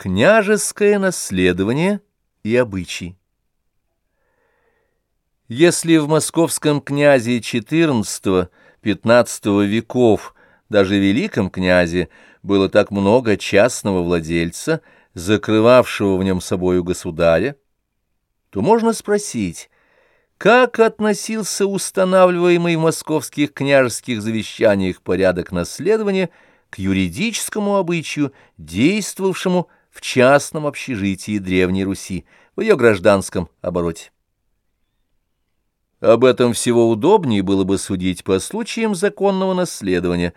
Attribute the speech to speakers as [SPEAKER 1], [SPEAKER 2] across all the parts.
[SPEAKER 1] Княжеское наследование и обычаи Если в московском князе XIV-XV веков, даже великом князе, было так много частного владельца, закрывавшего в нем собою государя, то можно спросить, как относился устанавливаемый в московских княжеских завещаниях порядок наследования к юридическому обычаю, действовавшему в частном общежитии Древней Руси, в ее гражданском обороте. Об этом всего удобнее было бы судить по случаям законного наследования,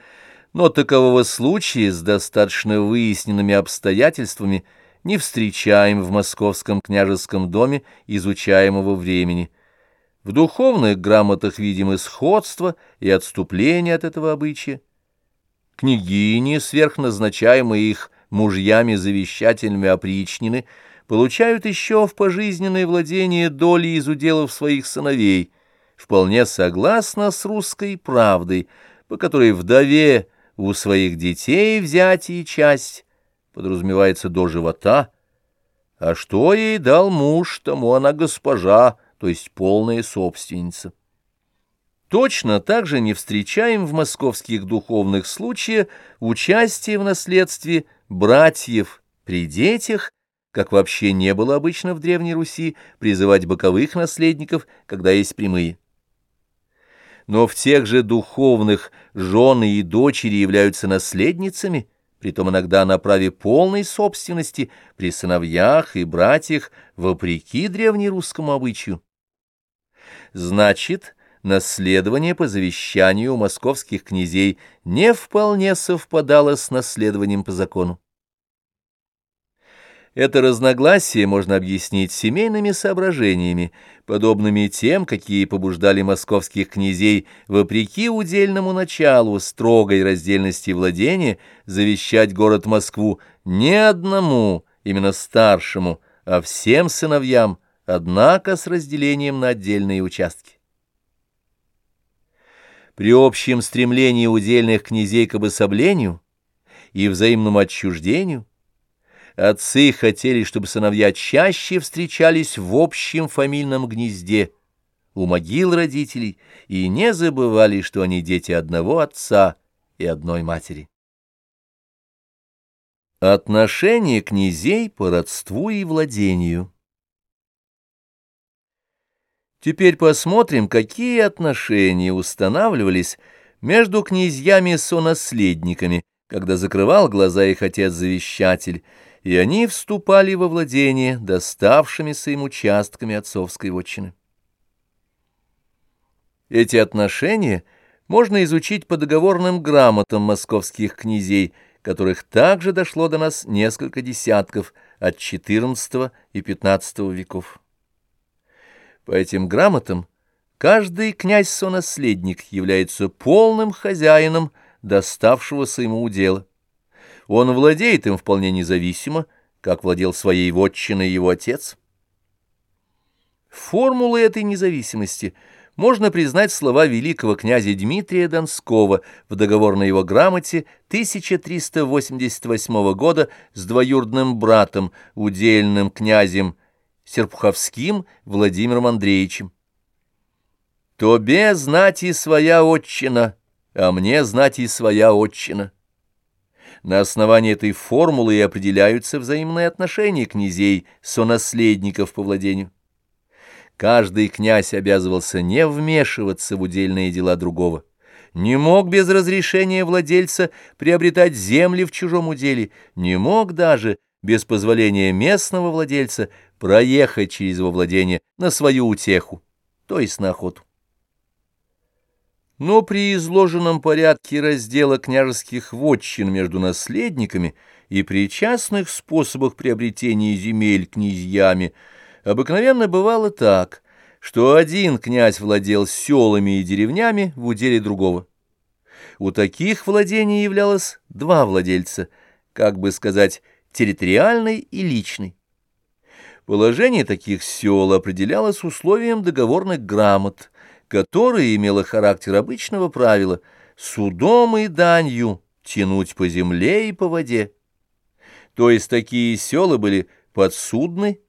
[SPEAKER 1] но такового случая с достаточно выясненными обстоятельствами не встречаем в московском княжеском доме изучаемого времени. В духовных грамотах видим сходство и отступление от этого обычая. Княгини, сверхназначаемые их мужьями-завещательными опричнины, получают еще в пожизненное владение доли из уделов своих сыновей, вполне согласно с русской правдой, по которой вдове у своих детей взятие часть подразумевается до живота, а что ей дал муж, тому она госпожа, то есть полная собственница. Точно так же не встречаем в московских духовных случаях участие в наследстве братьев при детях, как вообще не было обычно в Древней Руси, призывать боковых наследников, когда есть прямые. Но в тех же духовных жены и дочери являются наследницами, притом иногда на праве полной собственности при сыновьях и братьях, вопреки древнерусскому обычаю. Значит, наследование по завещанию московских князей не вполне совпадало с наследованием по закону. Это разногласие можно объяснить семейными соображениями, подобными тем, какие побуждали московских князей, вопреки удельному началу строгой раздельности владения, завещать город Москву не одному, именно старшему, а всем сыновьям, однако с разделением на отдельные участки. При общем стремлении удельных князей к обособлению и взаимному отчуждению Отцы хотели, чтобы сыновья чаще встречались в общем фамильном гнезде, у могил родителей, и не забывали, что они дети одного отца и одной матери. Отношение князей по родству и владению Теперь посмотрим, какие отношения устанавливались между князьями-сонаследниками, когда закрывал глаза их отец-завещатель, и они вступали во владение доставшимися им участками отцовской вотчины. Эти отношения можно изучить по договорным грамотам московских князей, которых также дошло до нас несколько десятков от XIV и XV веков. По этим грамотам каждый князь-сонаследник является полным хозяином доставшегося ему удела. Он владеет им вполне независимо, как владел своей вотчиной его отец. Формулой этой независимости можно признать слова великого князя Дмитрия Донского в договорной его грамоте 1388 года с двоюродным братом, удельным князем Серпуховским Владимиром Андреевичем. «Тобе знать и своя отчина, а мне знать и своя отчина». На основании этой формулы и определяются взаимные отношения князей, сонаследников по владению. Каждый князь обязывался не вмешиваться в удельные дела другого, не мог без разрешения владельца приобретать земли в чужом уделе, не мог даже без позволения местного владельца проехать через его владение на свою утеху, то есть на охоту. Но при изложенном порядке раздела княжеских вотчин между наследниками и при частных способах приобретения земель князьями обыкновенно бывало так, что один князь владел селами и деревнями в уделе другого. У таких владений являлось два владельца, как бы сказать, территориальный и личный. Положение таких сел определялось условием договорных грамот – которое имело характер обычного правила судом и данью тянуть по земле и по воде. То есть такие села были подсудны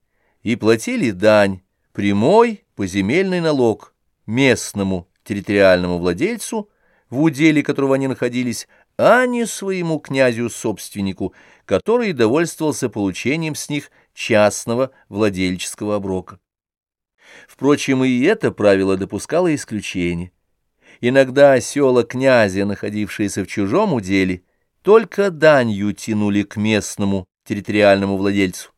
[SPEAKER 1] и платили дань, прямой поземельный налог местному территориальному владельцу, в уделе которого они находились, а не своему князю-собственнику, который довольствовался получением с них частного владельческого оброка. Впрочем, и это правило допускало исключение. Иногда села князя, находившиеся в чужом уделе, только данью тянули к местному территориальному владельцу,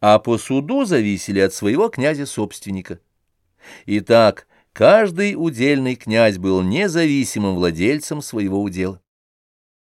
[SPEAKER 1] а по суду зависели от своего князя-собственника. Итак, каждый удельный князь был независимым владельцем своего удела.